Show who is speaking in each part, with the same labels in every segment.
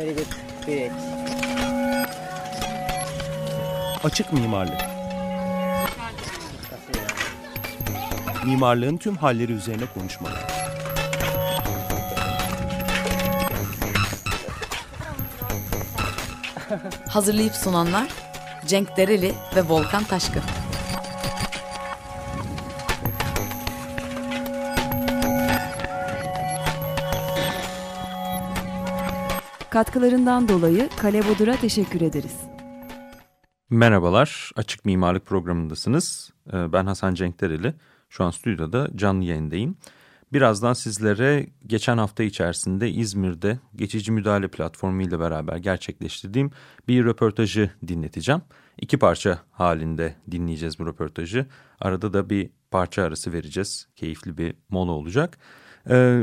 Speaker 1: Very good. Great.
Speaker 2: Açık mimarlık. Mimarlığın tüm halleri üzerine konuşmalar.
Speaker 3: Hazırlayıp sunanlar Cenk Dereli ve Volkan Taşkın.
Speaker 4: Katkılarından dolayı Kale Bodur'a teşekkür ederiz.
Speaker 5: Merhabalar, Açık Mimarlık programındasınız. Ee, Ben Hasan Cenk Dereli. Şu an stüdyoda canlı yayındayım. Birazdan sizlere geçen hafta içerisinde İzmir'de geçici müdahale platformu ile beraber gerçekleştirdiğim bir röportajı dinleteceğim. İki parça halinde dinleyeceğiz bu röportajı. Arada da bir parça arası vereceğiz. Keyifli bir mola olacak. Ee,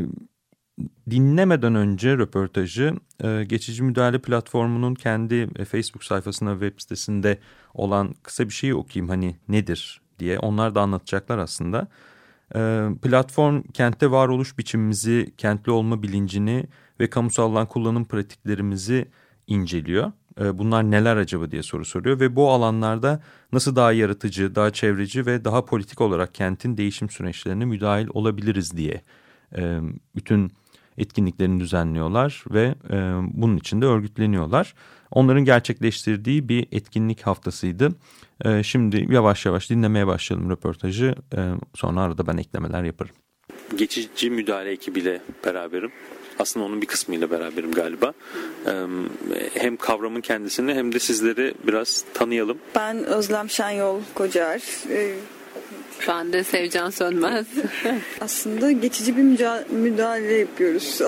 Speaker 5: dinlemeden önce röportajı e, geçici müdahale platformunun kendi e, Facebook sayfasına web sitesinde olan kısa bir şeyi okuyayım hani nedir diye onlar da anlatacaklar aslında. E, platform kentte varoluş biçimimizi, kentli olma bilincini ve kamusal alan kullanım pratiklerimizi inceliyor. E, bunlar neler acaba diye soru soruyor ve bu alanlarda nasıl daha yaratıcı, daha çevreci ve daha politik olarak kentin değişim süreçlerine müdahil olabiliriz diye e, bütün etkinliklerini düzenliyorlar ve e, bunun için de örgütleniyorlar. Onların gerçekleştirdiği bir etkinlik haftasıydı. E, şimdi yavaş yavaş dinlemeye başlayalım röportajı. E, sonra arada ben eklemeler yaparım. Geçici müdahale ekibiyle beraberim. Aslında onun bir kısmıyla beraberim galiba. E, hem kavramın kendisini hem de sizleri biraz tanıyalım.
Speaker 6: Ben Özlem Şenyol Kocar.
Speaker 7: Ben de Sevcan Sönmez.
Speaker 6: aslında geçici bir müca- müdahale yapıyoruz.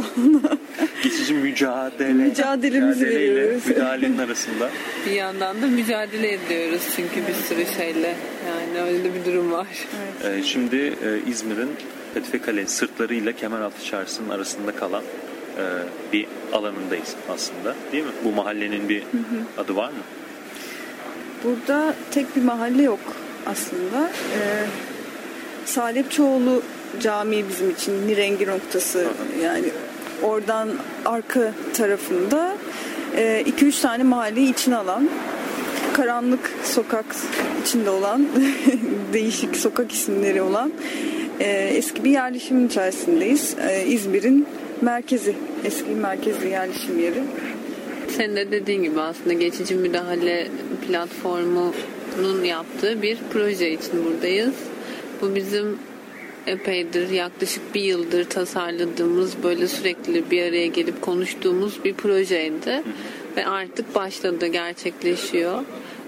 Speaker 5: Geçici mücadele.
Speaker 6: Mücadelemizi
Speaker 5: mücadeleyle
Speaker 6: veriyoruz.
Speaker 5: Müdahalenin arasında.
Speaker 7: bir yandan da mücadele ediyoruz çünkü bir sürü şeyle. Yani öyle bir durum var.
Speaker 5: Ee, şimdi e, İzmir'in Fethiye Kale sırtlarıyla Kemeraltı Çarşısı'nın arasında kalan e, bir alanındayız aslında. Değil mi? Bu mahallenin bir adı var mı?
Speaker 6: Burada tek bir mahalle yok aslında. Ee, Salepçoğlu Camii bizim için nirengi noktası. Yani oradan arka tarafında 2-3 tane mahalleyi içine alan karanlık sokak içinde olan değişik sokak isimleri olan e, eski bir yerleşimin içerisindeyiz. E, İzmir'in merkezi, eski merkezi yerleşim yeri.
Speaker 7: Senin de dediğin gibi aslında geçici müdahale platformunun yaptığı bir proje için buradayız. Bu bizim epeydir yaklaşık bir yıldır tasarladığımız böyle sürekli bir araya gelip konuştuğumuz bir projeydi. Ve artık başladı gerçekleşiyor.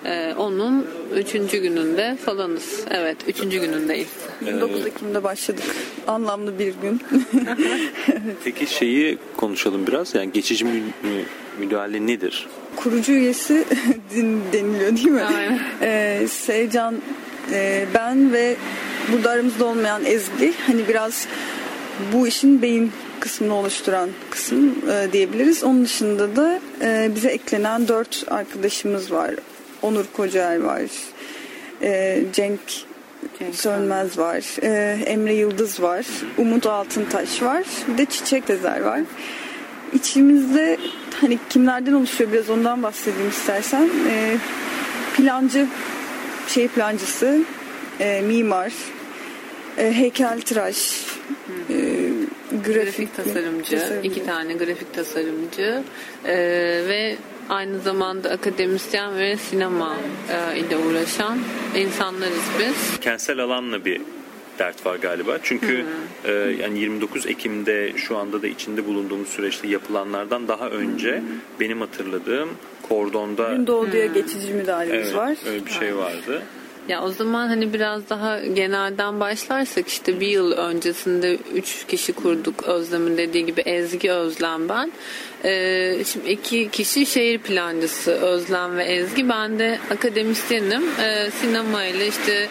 Speaker 7: Ee, onun üçüncü gününde falanız. Evet üçüncü günündeyiz.
Speaker 6: 29 Ekim'de başladık. Anlamlı bir gün.
Speaker 5: Peki şeyi konuşalım biraz. Yani geçici mü- müdahale nedir?
Speaker 6: Kurucu üyesi din- deniliyor değil mi?
Speaker 7: Aynen.
Speaker 6: Ee, Sevcan, e, ben ve burada aramızda olmayan Ezgi hani biraz bu işin beyin kısmını oluşturan kısım e, diyebiliriz. Onun dışında da e, bize eklenen dört arkadaşımız var. Onur Kocaer var. E, Cenk
Speaker 7: Cenk
Speaker 6: Sönmez var. e, Emre Yıldız var. Umut Altıntaş var. Bir de Çiçek Tezer var. İçimizde hani kimlerden oluşuyor biraz ondan bahsedeyim istersen. E, plancı, şey plancısı, e, mimar, e, heykeltıraş, e, grafik,
Speaker 7: grafik tasarımcı, iki tane grafik tasarımcı e, ve aynı zamanda akademisyen ve sinema e, ile uğraşan insanlarız biz.
Speaker 5: Kentsel alanla bir dert var galiba. Çünkü e, yani 29 Ekim'de şu anda da içinde bulunduğumuz süreçte yapılanlardan daha önce benim hatırladığım kordonda
Speaker 6: Gündoğdu'ya geçici müdahalemiz
Speaker 5: evet,
Speaker 6: var.
Speaker 5: öyle bir şey vardı.
Speaker 7: Ya o zaman hani biraz daha genelden başlarsak işte bir yıl öncesinde üç kişi kurduk Özlem'in dediği gibi Ezgi Özlem ben. Ee, şimdi iki kişi şehir plancısı Özlem ve Ezgi. Ben de akademisyenim. Ee, sinema ile işte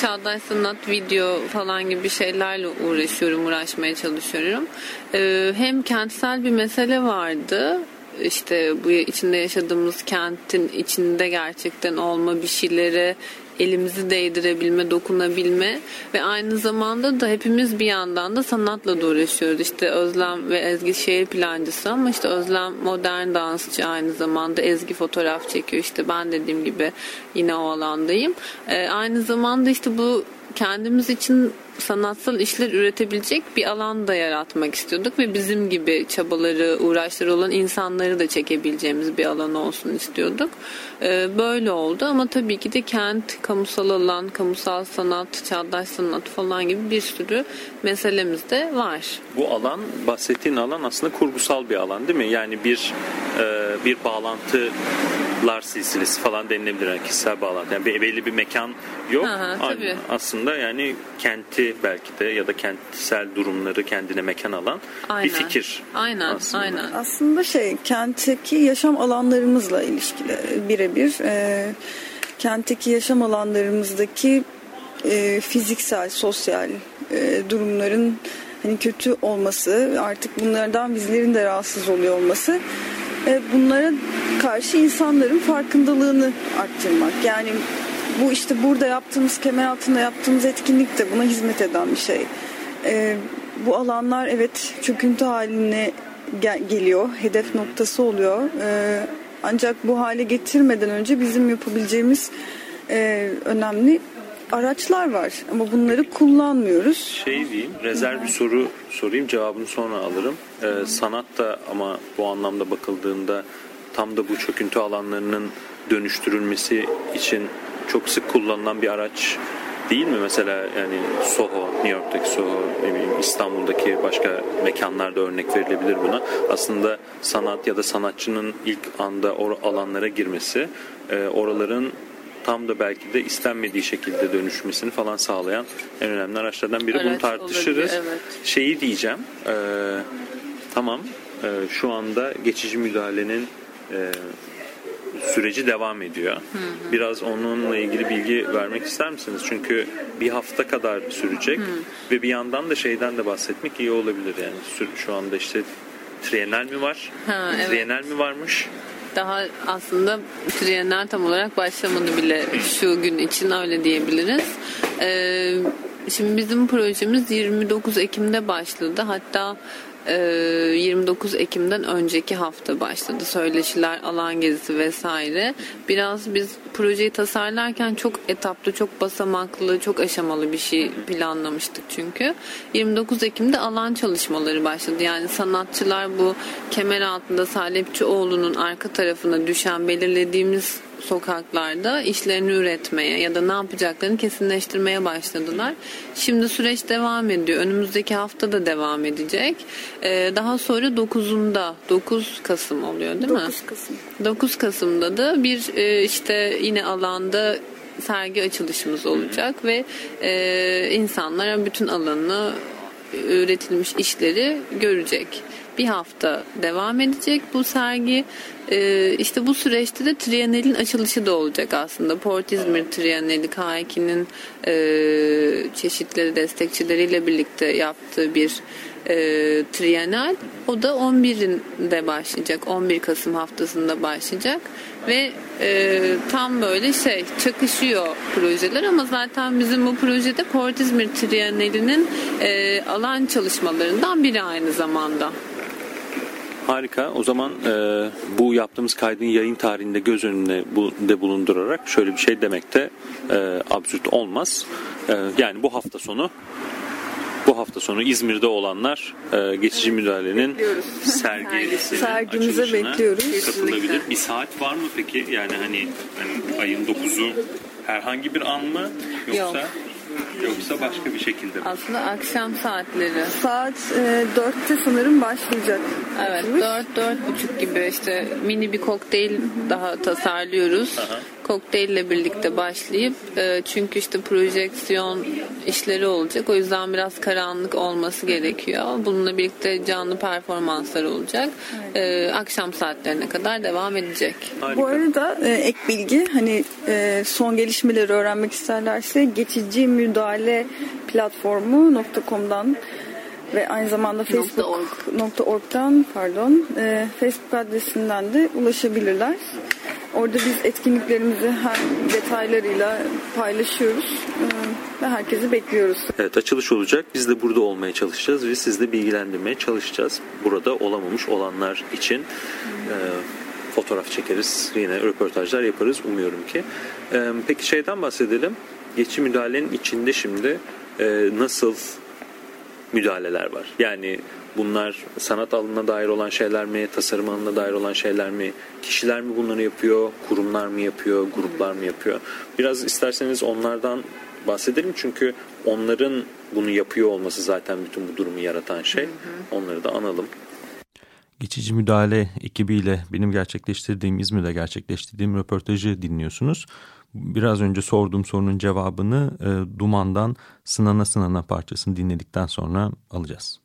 Speaker 7: çağdaş sanat, video falan gibi şeylerle uğraşıyorum, uğraşmaya çalışıyorum. Ee, hem kentsel bir mesele vardı işte bu içinde yaşadığımız kentin içinde gerçekten olma bir şeyleri elimizi değdirebilme, dokunabilme ve aynı zamanda da hepimiz bir yandan da sanatla da uğraşıyoruz. İşte Özlem ve Ezgi şehir plancısı ama işte Özlem modern dansçı aynı zamanda Ezgi fotoğraf çekiyor. İşte ben dediğim gibi yine o alandayım. Ee, aynı zamanda işte bu kendimiz için sanatsal işler üretebilecek bir alan da yaratmak istiyorduk ve bizim gibi çabaları, uğraşları olan insanları da çekebileceğimiz bir alan olsun istiyorduk. Ee, böyle oldu ama tabii ki de kent, kamusal alan, kamusal sanat, çağdaş sanat falan gibi bir sürü meselemiz de var.
Speaker 5: Bu alan, bahsettiğin alan aslında kurgusal bir alan değil mi? Yani bir e, bir bağlantılar silsilesi falan denilebilir. Yani kişisel bağlantı. Yani belli bir mekan yok.
Speaker 7: Aha, tabii.
Speaker 5: Aslında yani kenti belki de ya da kentsel durumları kendine mekan alan
Speaker 7: Aynen.
Speaker 5: bir fikir.
Speaker 7: Aynen,
Speaker 5: aslında.
Speaker 7: aynen.
Speaker 6: Aslında şey kentteki yaşam alanlarımızla ilişkili birebir. E, kentteki yaşam alanlarımızdaki e, fiziksel, sosyal e, durumların hani kötü olması, artık bunlardan bizlerin de rahatsız oluyor olması e, bunlara karşı insanların farkındalığını arttırmak. Yani bu işte burada yaptığımız, kemer altında yaptığımız etkinlik de buna hizmet eden bir şey. E, bu alanlar evet çöküntü haline gel- geliyor, hedef noktası oluyor. E, ancak bu hale getirmeden önce bizim yapabileceğimiz e, önemli araçlar var ama bunları kullanmıyoruz.
Speaker 5: Şey diyeyim, rezerv bir soru sorayım, cevabını sonra alırım. Ee, sanat da ama bu anlamda bakıldığında tam da bu çöküntü alanlarının dönüştürülmesi için çok sık kullanılan bir araç değil mi? Mesela yani Soho, New York'taki Soho, ne bileyim İstanbul'daki başka mekanlarda örnek verilebilir buna. Aslında sanat ya da sanatçının ilk anda o alanlara girmesi, e, oraların tam da belki de istenmediği şekilde dönüşmesini falan sağlayan en önemli araçlardan biri. Bunu
Speaker 7: Araç
Speaker 5: tartışırız.
Speaker 7: olabilir, evet.
Speaker 5: Şeyi diyeceğim. e, tamam e, şu anda geçici müdahalenin e, süreci devam ediyor. Biraz onunla ilgili bilgi vermek ister misiniz? Çünkü bir hafta kadar sürecek ve bir yandan da şeyden de bahsetmek iyi olabilir yani. Şu anda işte trienal mi var?
Speaker 7: Ha, evet.
Speaker 5: Trienal mi varmış?
Speaker 7: Daha aslında Trienal tam olarak başlamadı bile şu gün için öyle diyebiliriz. Ee, şimdi bizim projemiz 29 Ekim'de başladı. Hatta 29 Ekim'den önceki hafta başladı. Söyleşiler, alan gezisi vesaire. Biraz biz projeyi tasarlarken çok etaplı, çok basamaklı, çok aşamalı bir şey planlamıştık çünkü. 29 Ekim'de alan çalışmaları başladı. Yani sanatçılar bu kemer altında Salepçioğlu'nun arka tarafına düşen belirlediğimiz sokaklarda işlerini üretmeye ya da ne yapacaklarını kesinleştirmeye başladılar. Şimdi süreç devam ediyor. Önümüzdeki hafta da devam edecek. Ee, daha sonra 9'unda 9 Kasım oluyor değil mi?
Speaker 6: 9 Kasım.
Speaker 7: 9 Kasım'da da bir e, işte yine alanda sergi açılışımız olacak ve e, insanlara bütün alanı üretilmiş işleri görecek. Bir hafta devam edecek bu sergi. E, işte bu süreçte de Trienal'in açılışı da olacak aslında. Port İzmir Trienali K2'nin e, çeşitleri destekçileriyle birlikte yaptığı bir e, Trienal. O da 11'inde başlayacak. 11 Kasım haftasında başlayacak. Ve e, tam böyle şey çakışıyor projeler ama zaten bizim bu projede Port İzmir Trienali'nin e, alan çalışmalarından biri aynı zamanda.
Speaker 5: Harika. O zaman e, bu yaptığımız kaydın yayın tarihinde göz önünde bu, de bulundurarak şöyle bir şey demek de e, absürt olmaz. E, yani bu hafta sonu bu hafta sonu İzmir'de olanlar e, geçici müdahalenin sergisinin
Speaker 6: Sergimize
Speaker 5: açılışına
Speaker 6: bekliyoruz.
Speaker 5: Katılabilir. Bir saat var mı peki? Yani hani, hani ayın 9'u herhangi bir an mı yoksa
Speaker 7: Yok.
Speaker 5: Yoksa başka bir şekilde mi?
Speaker 7: Aslında akşam saatleri.
Speaker 6: Saat e, 4'te sanırım başlayacak.
Speaker 7: Evet
Speaker 6: açılış.
Speaker 7: 4 4.30 gibi işte mini bir kokteyl daha tasarlıyoruz. Kokteylle birlikte başlayıp e, çünkü işte projeksiyon işleri olacak. O yüzden biraz karanlık olması gerekiyor. Bununla birlikte canlı performanslar olacak. E, akşam saatlerine kadar devam edecek.
Speaker 6: Bu arada e, ek bilgi hani e, son gelişmeleri öğrenmek isterlerse geçici müdahale platformu.com'dan ve aynı zamanda facebook.org'dan pardon e, Facebook adresinden de ulaşabilirler. Orada biz etkinliklerimizi hem detaylarıyla paylaşıyoruz ve herkesi bekliyoruz.
Speaker 5: Evet açılış olacak. Biz de burada olmaya çalışacağız ve sizle bilgilendirmeye çalışacağız. Burada olamamış olanlar için fotoğraf çekeriz. Yine röportajlar yaparız umuyorum ki. Peki şeyden bahsedelim. Geçici müdahalenin içinde şimdi nasıl müdahaleler var? Yani bunlar sanat alanına dair olan şeyler mi, tasarım alanına dair olan şeyler mi, kişiler mi bunları yapıyor, kurumlar mı yapıyor, gruplar mı yapıyor? Biraz isterseniz onlardan bahsedelim çünkü onların bunu yapıyor olması zaten bütün bu durumu yaratan şey. Onları da analım. Geçici müdahale ekibiyle benim gerçekleştirdiğim, İzmir'de gerçekleştirdiğim röportajı dinliyorsunuz. Biraz önce sorduğum sorunun cevabını e, Duman'dan Sınana Sınana parçasını dinledikten sonra alacağız.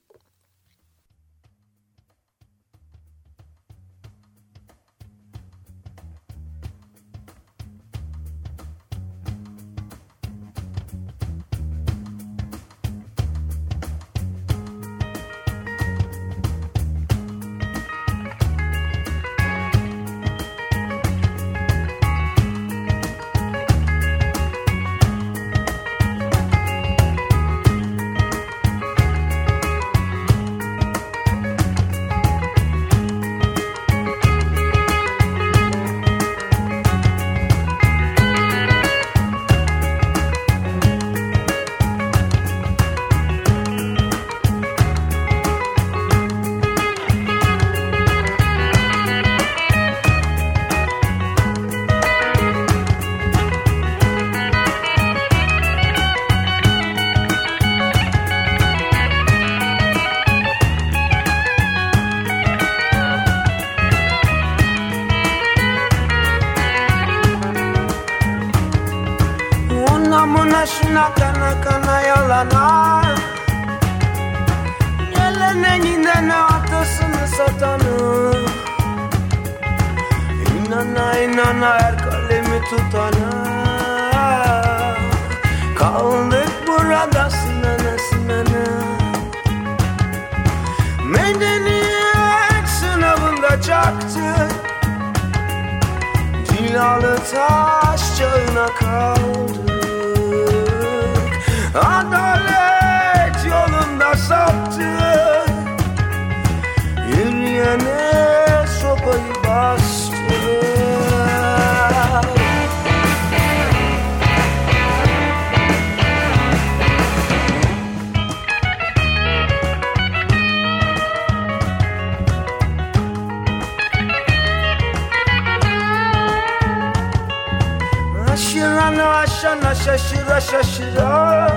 Speaker 1: Şaşıra şaşıra.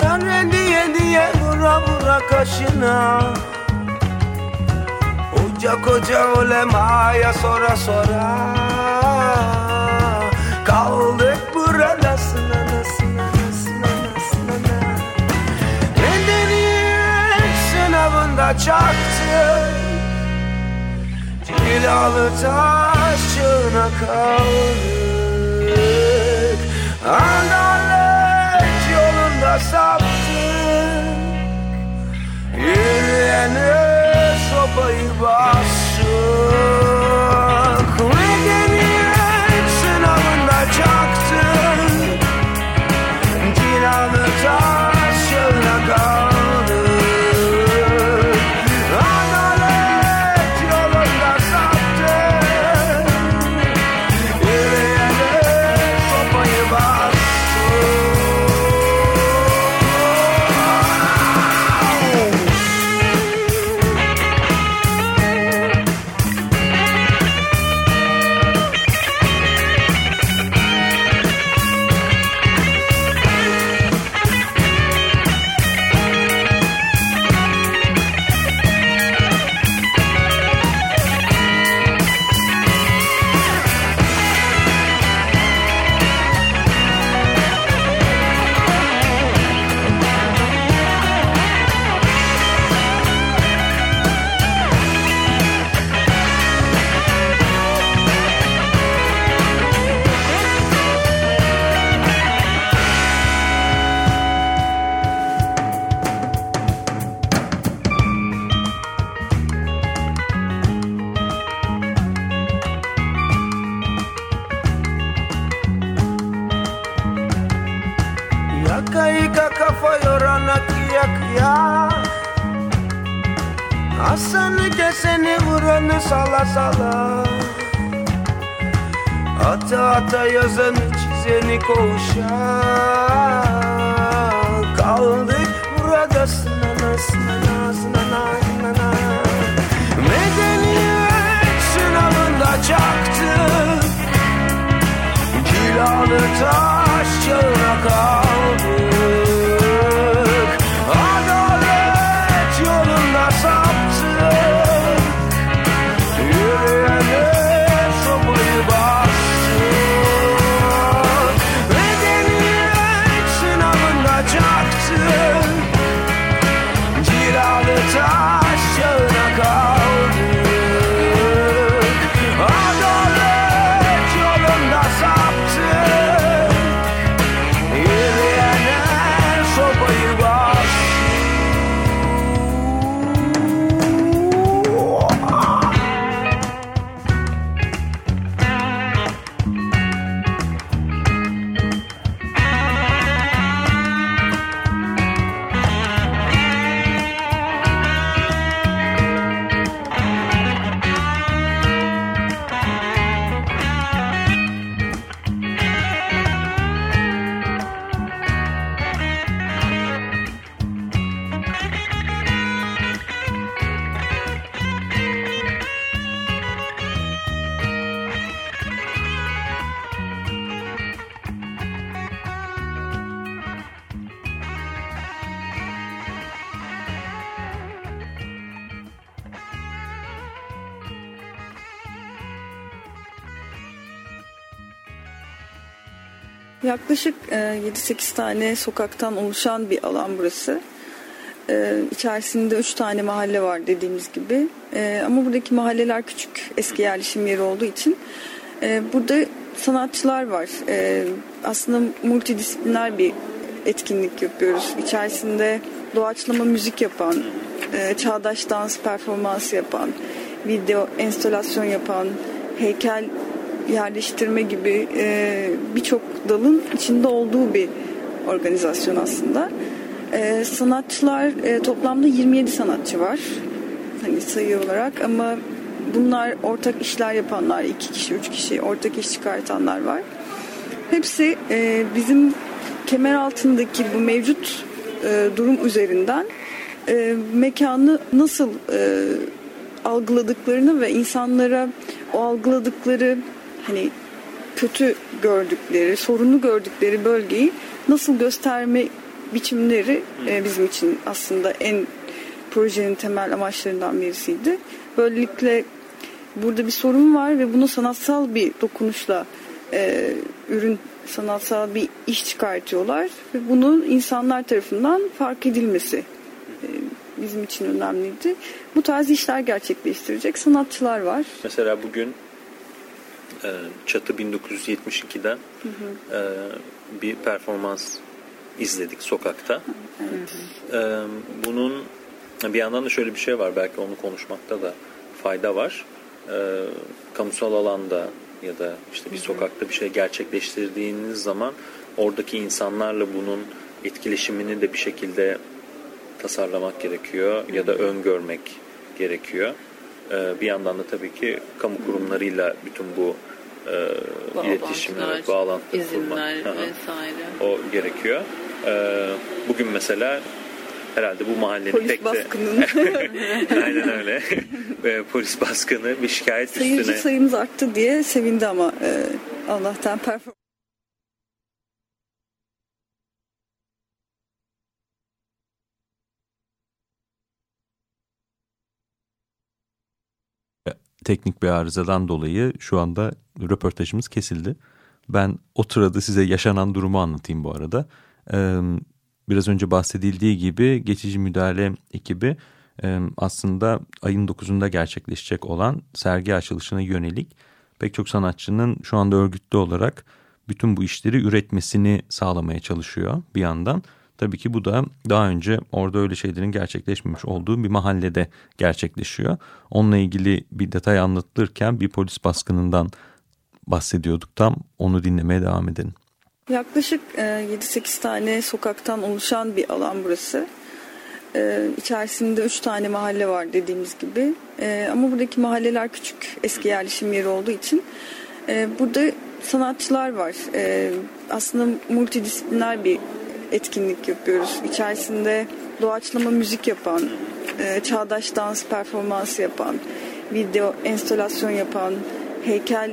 Speaker 1: Tanrı diye diye vura vura kaşına? Koca koca ulemaya sora sora Kaldık burada sınana sınana sınana sınana Medeniyet sınavında çaktı Cilalı taşına kaldı Adalet yolunda saptık show.
Speaker 6: Yaklaşık e, 7-8 tane sokaktan oluşan bir alan burası. E, içerisinde 3 tane mahalle var dediğimiz gibi. E, ama buradaki mahalleler küçük eski yerleşim yeri olduğu için e, burada sanatçılar var. E, aslında multidisipliner bir etkinlik yapıyoruz. İçerisinde doğaçlama müzik yapan, e, çağdaş dans performansı yapan, video enstalasyon yapan, heykel yerleştirme gibi e, birçok dalın içinde olduğu bir organizasyon aslında. E, sanatçılar e, toplamda 27 sanatçı var. Hani sayı olarak ama bunlar ortak işler yapanlar, iki kişi, üç kişi ortak iş çıkartanlar var. Hepsi e, bizim kemer altındaki bu mevcut e, durum üzerinden e, mekanı nasıl e, algıladıklarını ve insanlara o algıladıkları hani kötü gördükleri, sorunu gördükleri bölgeyi nasıl gösterme biçimleri e, bizim için aslında en projenin temel amaçlarından birisiydi. Böylelikle burada bir sorun var ve bunu sanatsal bir dokunuşla e, ürün sanatsal bir iş çıkartıyorlar ve bunun insanlar tarafından fark edilmesi e, bizim için önemliydi. Bu tarz işler gerçekleştirecek sanatçılar var.
Speaker 5: Mesela bugün e, Çatı 1972'den e, bir performans izledik sokakta. E, bunun bir yandan da şöyle bir şey var belki onu konuşmakta da fayda var. E, kamusal alanda ya da işte bir sokakta bir şey gerçekleştirdiğiniz zaman oradaki insanlarla bunun etkileşimini de bir şekilde tasarlamak gerekiyor ya da öngörmek gerekiyor. Ee, bir yandan da tabii ki kamu kurumlarıyla bütün bu e, iletişim, evet, bağlantı kurmak.
Speaker 7: Vesaire.
Speaker 5: O gerekiyor. Ee, bugün mesela herhalde bu mahallenin
Speaker 6: Polis
Speaker 5: pek de...
Speaker 6: baskının
Speaker 5: Aynen öyle. Polis baskını bir şikayet
Speaker 6: sayıcı
Speaker 5: üstüne...
Speaker 6: sayımız arttı diye sevindi ama e, Allah'tan performans
Speaker 5: teknik bir arızadan dolayı şu anda röportajımız kesildi. Ben o sırada size yaşanan durumu anlatayım bu arada. Biraz önce bahsedildiği gibi geçici müdahale ekibi aslında ayın 9'unda gerçekleşecek olan sergi açılışına yönelik pek çok sanatçının şu anda örgütlü olarak bütün bu işleri üretmesini sağlamaya çalışıyor bir yandan. Tabii ki bu da daha önce orada öyle şeylerin gerçekleşmemiş olduğu bir mahallede gerçekleşiyor. Onunla ilgili bir detay anlatılırken bir polis baskınından bahsediyorduk tam onu dinlemeye devam edelim.
Speaker 6: Yaklaşık e, 7-8 tane sokaktan oluşan bir alan burası. E, içerisinde üç tane mahalle var dediğimiz gibi. E, ama buradaki mahalleler küçük eski yerleşim yeri olduğu için e, burada sanatçılar var. E, aslında multidisipliner bir etkinlik yapıyoruz. İçerisinde doğaçlama müzik yapan, e, çağdaş dans performansı yapan, video enstalasyon yapan, heykel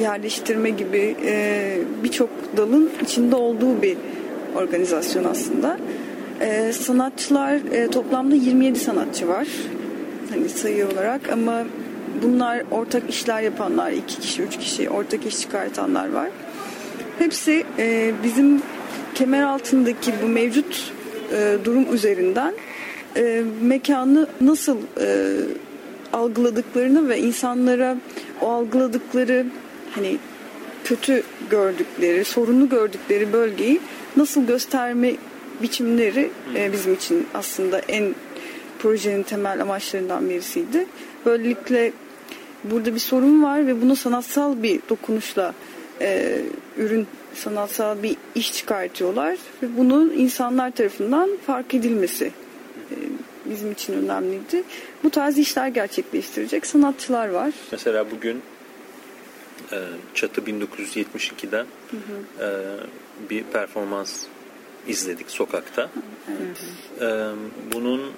Speaker 6: yerleştirme gibi e, birçok dalın içinde olduğu bir organizasyon aslında. E, sanatçılar e, toplamda 27 sanatçı var. Hani sayı olarak ama bunlar ortak işler yapanlar, iki kişi, üç kişi ortak iş çıkartanlar var. Hepsi e, bizim kemer altındaki bu mevcut e, durum üzerinden e, mekanı nasıl e, algıladıklarını ve insanlara o algıladıkları hani kötü gördükleri, sorunlu gördükleri bölgeyi nasıl gösterme biçimleri e, bizim için aslında en projenin temel amaçlarından birisiydi. Böylelikle burada bir sorun var ve bunu sanatsal bir dokunuşla e, ürün sanatsal bir iş çıkartıyorlar ve bunun insanlar tarafından fark edilmesi e, bizim için önemliydi. Bu tarz işler gerçekleştirecek sanatçılar var.
Speaker 5: Mesela bugün e, Çatı 1972'den hı hı. E, bir performans izledik sokakta. Evet. E, bunun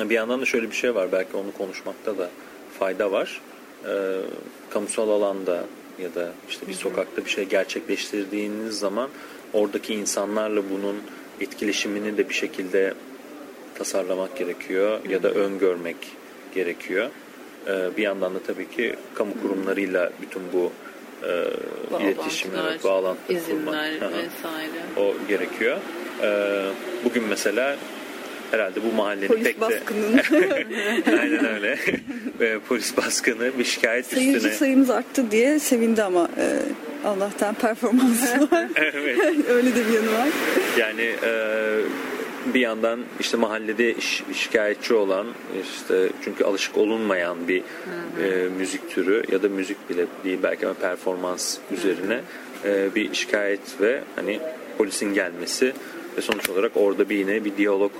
Speaker 5: bir yandan da şöyle bir şey var belki onu konuşmakta da fayda var. Kamusal alanda ya da işte bir sokakta bir şey gerçekleştirdiğiniz zaman oradaki insanlarla bunun etkileşimini de bir şekilde tasarlamak gerekiyor ya da öngörmek gerekiyor. Ee, bir yandan da tabii ki kamu kurumlarıyla bütün bu e, iletişimi, bağlantı
Speaker 7: izinler kurmak. vesaire.
Speaker 5: O gerekiyor. Ee, bugün mesela herhalde bu mahallenin
Speaker 6: Polis
Speaker 5: pek
Speaker 6: baskının.
Speaker 5: de aynen öyle. Polis baskını bir şikayet
Speaker 6: Sayıcı
Speaker 5: üstüne
Speaker 6: sayımız arttı diye sevindi ama e, Allah'tan performansı var.
Speaker 5: Evet.
Speaker 6: öyle de bir yanı var.
Speaker 5: Yani e, bir yandan işte mahallede şi- şikayetçi olan işte çünkü alışık olunmayan bir e, müzik türü ya da müzik bile değil belki ama performans üzerine e, bir şikayet ve hani polisin gelmesi ve sonuç olarak orada bir yine bir diyalog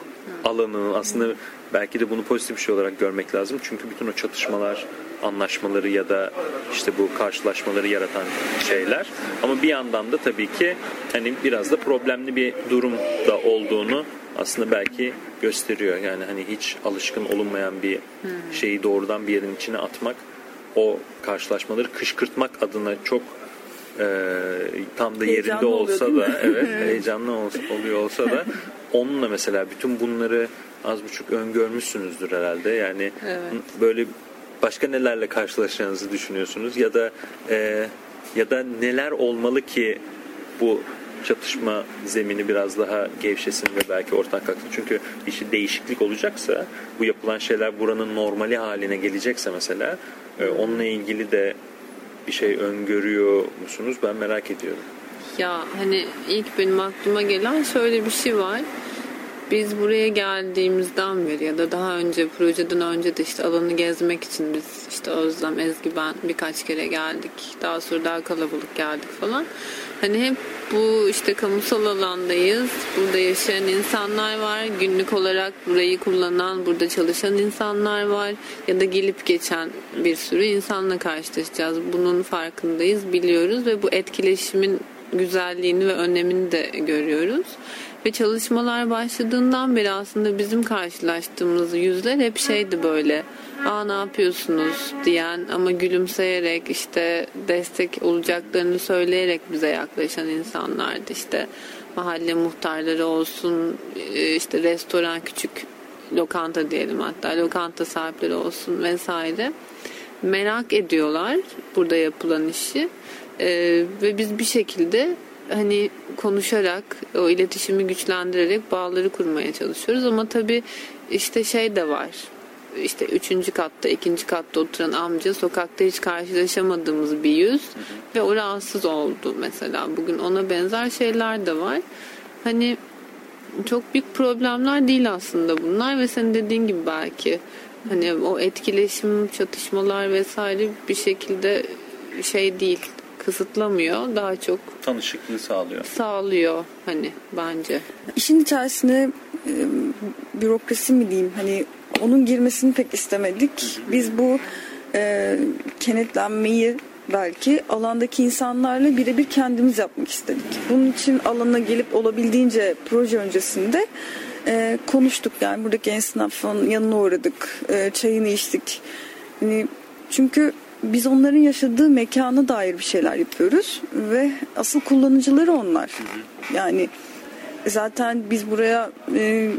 Speaker 5: alanının aslında belki de bunu pozitif bir şey olarak görmek lazım. Çünkü bütün o çatışmalar, anlaşmaları ya da işte bu karşılaşmaları yaratan şeyler. Ama bir yandan da tabii ki hani biraz da problemli bir durum da olduğunu aslında belki gösteriyor. Yani hani hiç alışkın olunmayan bir şeyi doğrudan bir yerin içine atmak o karşılaşmaları kışkırtmak adına çok e, tam da
Speaker 6: Heyecanlı
Speaker 5: yerinde olsa
Speaker 6: oluyor,
Speaker 5: da evet heyecanlı ol- oluyor olsa da onunla mesela bütün bunları az buçuk öngörmüşsünüzdür herhalde. Yani
Speaker 7: Evet.
Speaker 5: böyle başka nelerle karşılaşacağınızı düşünüyorsunuz ya da e, ya da neler olmalı ki bu çatışma zemini biraz daha gevşesin ve belki ortadan kalksın. Çünkü işi değişiklik olacaksa bu yapılan şeyler buranın normali haline gelecekse mesela e, onunla ilgili de bir şey öngörüyor musunuz? Ben merak ediyorum.
Speaker 7: Ya hani ilk benim aklıma gelen şöyle bir şey var. Biz buraya geldiğimizden beri ya da daha önce projeden önce de işte alanı gezmek için biz işte Özlem, Ezgi ben birkaç kere geldik. Daha sonra daha kalabalık geldik falan. Hani hep bu işte kamusal alandayız. Burada yaşayan insanlar var. Günlük olarak burayı kullanan, burada çalışan insanlar var. Ya da gelip geçen bir sürü insanla karşılaşacağız. Bunun farkındayız, biliyoruz ve bu etkileşimin güzelliğini ve önemini de görüyoruz. Ve çalışmalar başladığından beri aslında bizim karşılaştığımız yüzler hep şeydi böyle. Aa ne yapıyorsunuz diyen ama gülümseyerek işte destek olacaklarını söyleyerek bize yaklaşan insanlardı. İşte mahalle muhtarları olsun, e, işte restoran küçük lokanta diyelim hatta lokanta sahipleri olsun vesaire merak ediyorlar burada yapılan işi Ee, ve biz bir şekilde hani konuşarak o iletişimi güçlendirerek bağları kurmaya çalışıyoruz. Ama tabii işte şey de var. İşte üçüncü katta ikinci katta oturan amca sokakta hiç karşılaşamadığımız bir yüz ve o rahatsız oldu mesela. Bugün ona benzer şeyler de var. Hani çok büyük problemler değil aslında bunlar ve senin dediğin gibi belki hani o etkileşim çatışmalar vesaire bir şekilde şey değil kısıtlamıyor daha çok
Speaker 5: Tanışıklığı sağlıyor.
Speaker 7: sağlıyor hani bence.
Speaker 6: İşin içerisine e, bürokrasi mi diyeyim hani onun girmesini pek istemedik. Biz bu e, kenetlenmeyi belki alandaki insanlarla birebir kendimiz yapmak istedik. Bunun için alana gelip olabildiğince proje öncesinde e, konuştuk. Yani buradaki esnafın yanına uğradık. E, çayını içtik. Yani çünkü biz onların yaşadığı mekana dair bir şeyler yapıyoruz ve asıl kullanıcıları onlar. Yani zaten biz buraya e,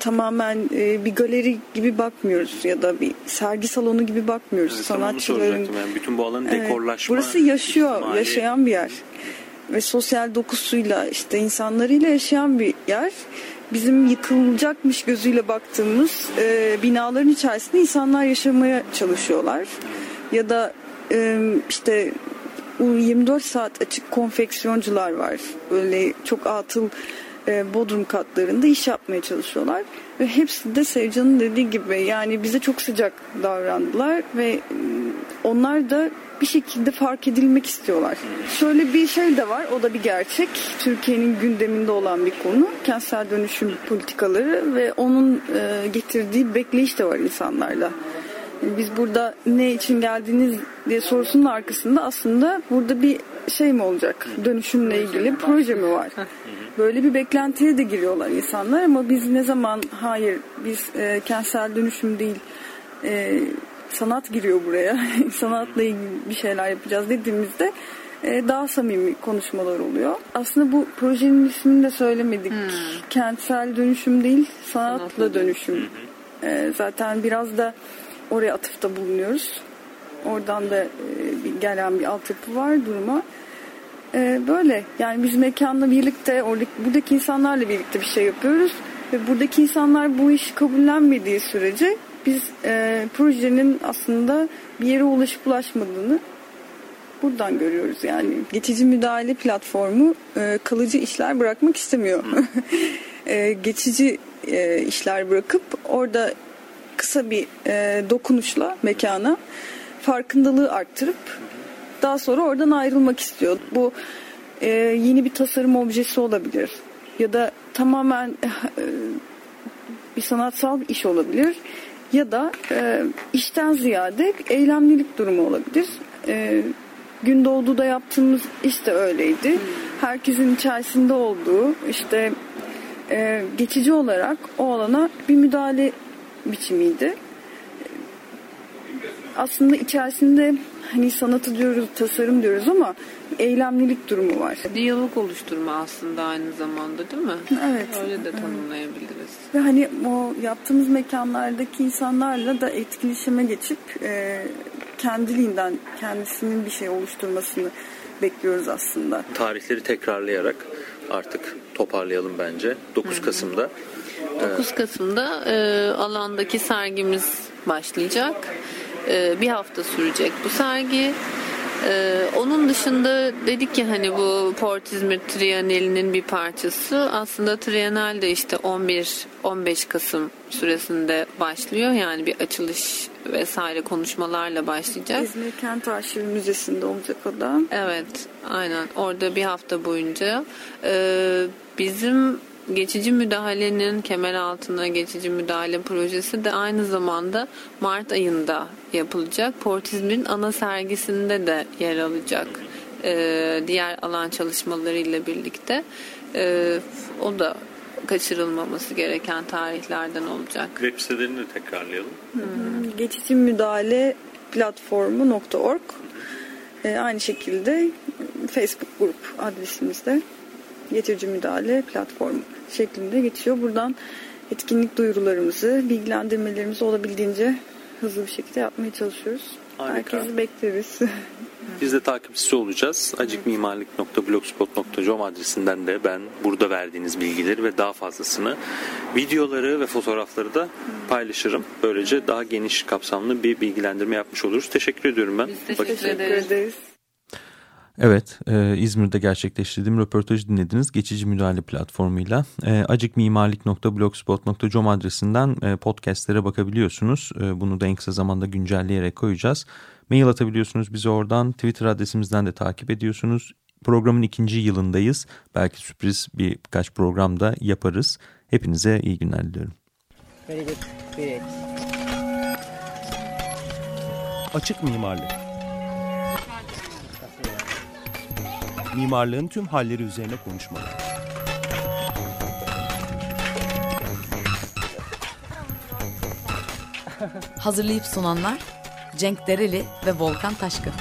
Speaker 6: tamamen e, bir galeri gibi bakmıyoruz ya da bir sergi salonu gibi bakmıyoruz.
Speaker 8: Evet, Sanatçıların yani bütün bu alanın
Speaker 6: evet,
Speaker 8: dekorlaşma
Speaker 6: burası yaşıyor,
Speaker 8: ihtimali.
Speaker 6: yaşayan bir yer. Ve sosyal dokusuyla işte insanlarıyla yaşayan bir yer. Bizim yıkılacakmış gözüyle baktığımız e, binaların içerisinde insanlar yaşamaya çalışıyorlar. Ya da e, işte 24 saat açık konfeksiyoncular var. Böyle çok atıl e, bodrum katlarında iş yapmaya çalışıyorlar. Ve hepsi de Sevcan'ın dediği gibi yani bize çok sıcak davrandılar ve e, onlar da bir şekilde fark edilmek istiyorlar. Şöyle bir şey de var, o da bir gerçek. Türkiye'nin gündeminde olan bir konu. Kentsel dönüşüm politikaları ve onun getirdiği bekleyiş de var insanlarda. Biz burada ne için geldiniz diye sorusunun arkasında aslında burada bir şey mi olacak? Dönüşümle ilgili proje mi var? Böyle bir beklentiye de giriyorlar insanlar ama biz ne zaman hayır biz e, kentsel dönüşüm değil e, sanat giriyor buraya. Sanatla ilgili bir şeyler yapacağız dediğimizde e, daha samimi konuşmalar oluyor. Aslında bu projenin ismini de söylemedik. Hmm. Kentsel dönüşüm değil, sanatla, sanatla dönüşüm. E, zaten biraz da oraya atıfta bulunuyoruz. Oradan da e, bir, gelen bir altyapı var duruma. E, böyle yani biz mekanla birlikte oradaki, buradaki insanlarla birlikte bir şey yapıyoruz. Ve buradaki insanlar bu işi kabullenmediği sürece biz e, projenin aslında bir yere ulaşıp ulaşmadığını buradan görüyoruz yani. Geçici müdahale platformu e, kalıcı işler bırakmak istemiyor. e, geçici e, işler bırakıp orada kısa bir e, dokunuşla mekana farkındalığı arttırıp daha sonra oradan ayrılmak istiyor. Bu e, yeni bir tasarım objesi olabilir ya da tamamen e, bir sanatsal bir iş olabilir ya da e, işten ziyade eylemlilik durumu olabilir. E, gün doğduğda yaptığımız iş de öyleydi. Herkesin içerisinde olduğu işte e, geçici olarak o alana bir müdahale biçimiydi. Aslında içerisinde hani sanatı diyoruz, tasarım diyoruz ama eylemlilik durumu var.
Speaker 7: Diyalog oluşturma aslında aynı zamanda değil mi?
Speaker 6: Evet.
Speaker 7: Öyle de tanımlayabiliriz.
Speaker 6: Ve hani o yaptığımız mekanlardaki insanlarla da etkileşime geçip e, kendiliğinden kendisinin bir şey oluşturmasını bekliyoruz aslında.
Speaker 8: Tarihleri tekrarlayarak artık toparlayalım bence. 9 Kasım'da
Speaker 7: 9 Kasım'da e, alandaki sergimiz başlayacak. E, bir hafta sürecek bu sergi. Ee, onun dışında dedik ki hani bu Port İzmir Trienalinin bir parçası. Aslında Trienal de işte 11-15 Kasım süresinde başlıyor. Yani bir açılış vesaire konuşmalarla başlayacak.
Speaker 6: İzmir Kent Arşivi Müzesi'nde olacak o da.
Speaker 7: Evet aynen orada bir hafta boyunca. Ee, bizim geçici müdahalenin kemer altına geçici müdahale projesi de aynı zamanda Mart ayında yapılacak. Portizm'in ana sergisinde de yer alacak. Ee, diğer alan çalışmalarıyla birlikte. Ee, o da kaçırılmaması gereken tarihlerden olacak.
Speaker 8: Web sitelerini de tekrarlayalım.
Speaker 6: Hmm. Geçici müdahale platformu.org ee, aynı şekilde Facebook grup adresimizde geçici müdahale platformu şeklinde geçiyor. Buradan etkinlik duyurularımızı, bilgilendirmelerimizi olabildiğince hızlı bir şekilde yapmaya çalışıyoruz. Harika. Herkesi bekleriz.
Speaker 8: Biz de takipçisi olacağız. acikmimarlik.blogspot.com adresinden de ben burada verdiğiniz bilgileri ve daha fazlasını videoları ve fotoğrafları da paylaşırım. Böylece daha geniş kapsamlı bir bilgilendirme yapmış oluruz. Teşekkür ediyorum ben.
Speaker 7: Biz teşekkür, teşekkür ederiz.
Speaker 5: Evet, e, İzmir'de gerçekleştirdiğim röportajı dinlediniz. Geçici müdahale platformuyla e, acikmimarlik.blogspot.com adresinden e, podcastlere bakabiliyorsunuz. E, bunu da en kısa zamanda güncelleyerek koyacağız. Mail atabiliyorsunuz bize oradan. Twitter adresimizden de takip ediyorsunuz. Programın ikinci yılındayız. Belki sürpriz birkaç programda yaparız. Hepinize iyi günler diliyorum.
Speaker 2: Açık mimarlık. Mimarlığın tüm halleri üzerine konuşmalar.
Speaker 3: Hazırlayıp sunanlar Cenk Dereli ve Volkan Taşkın.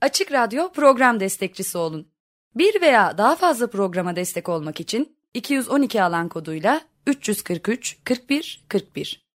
Speaker 9: Açık Radyo program destekçisi olun. Bir veya daha fazla programa destek olmak için 212 alan koduyla 343 41 41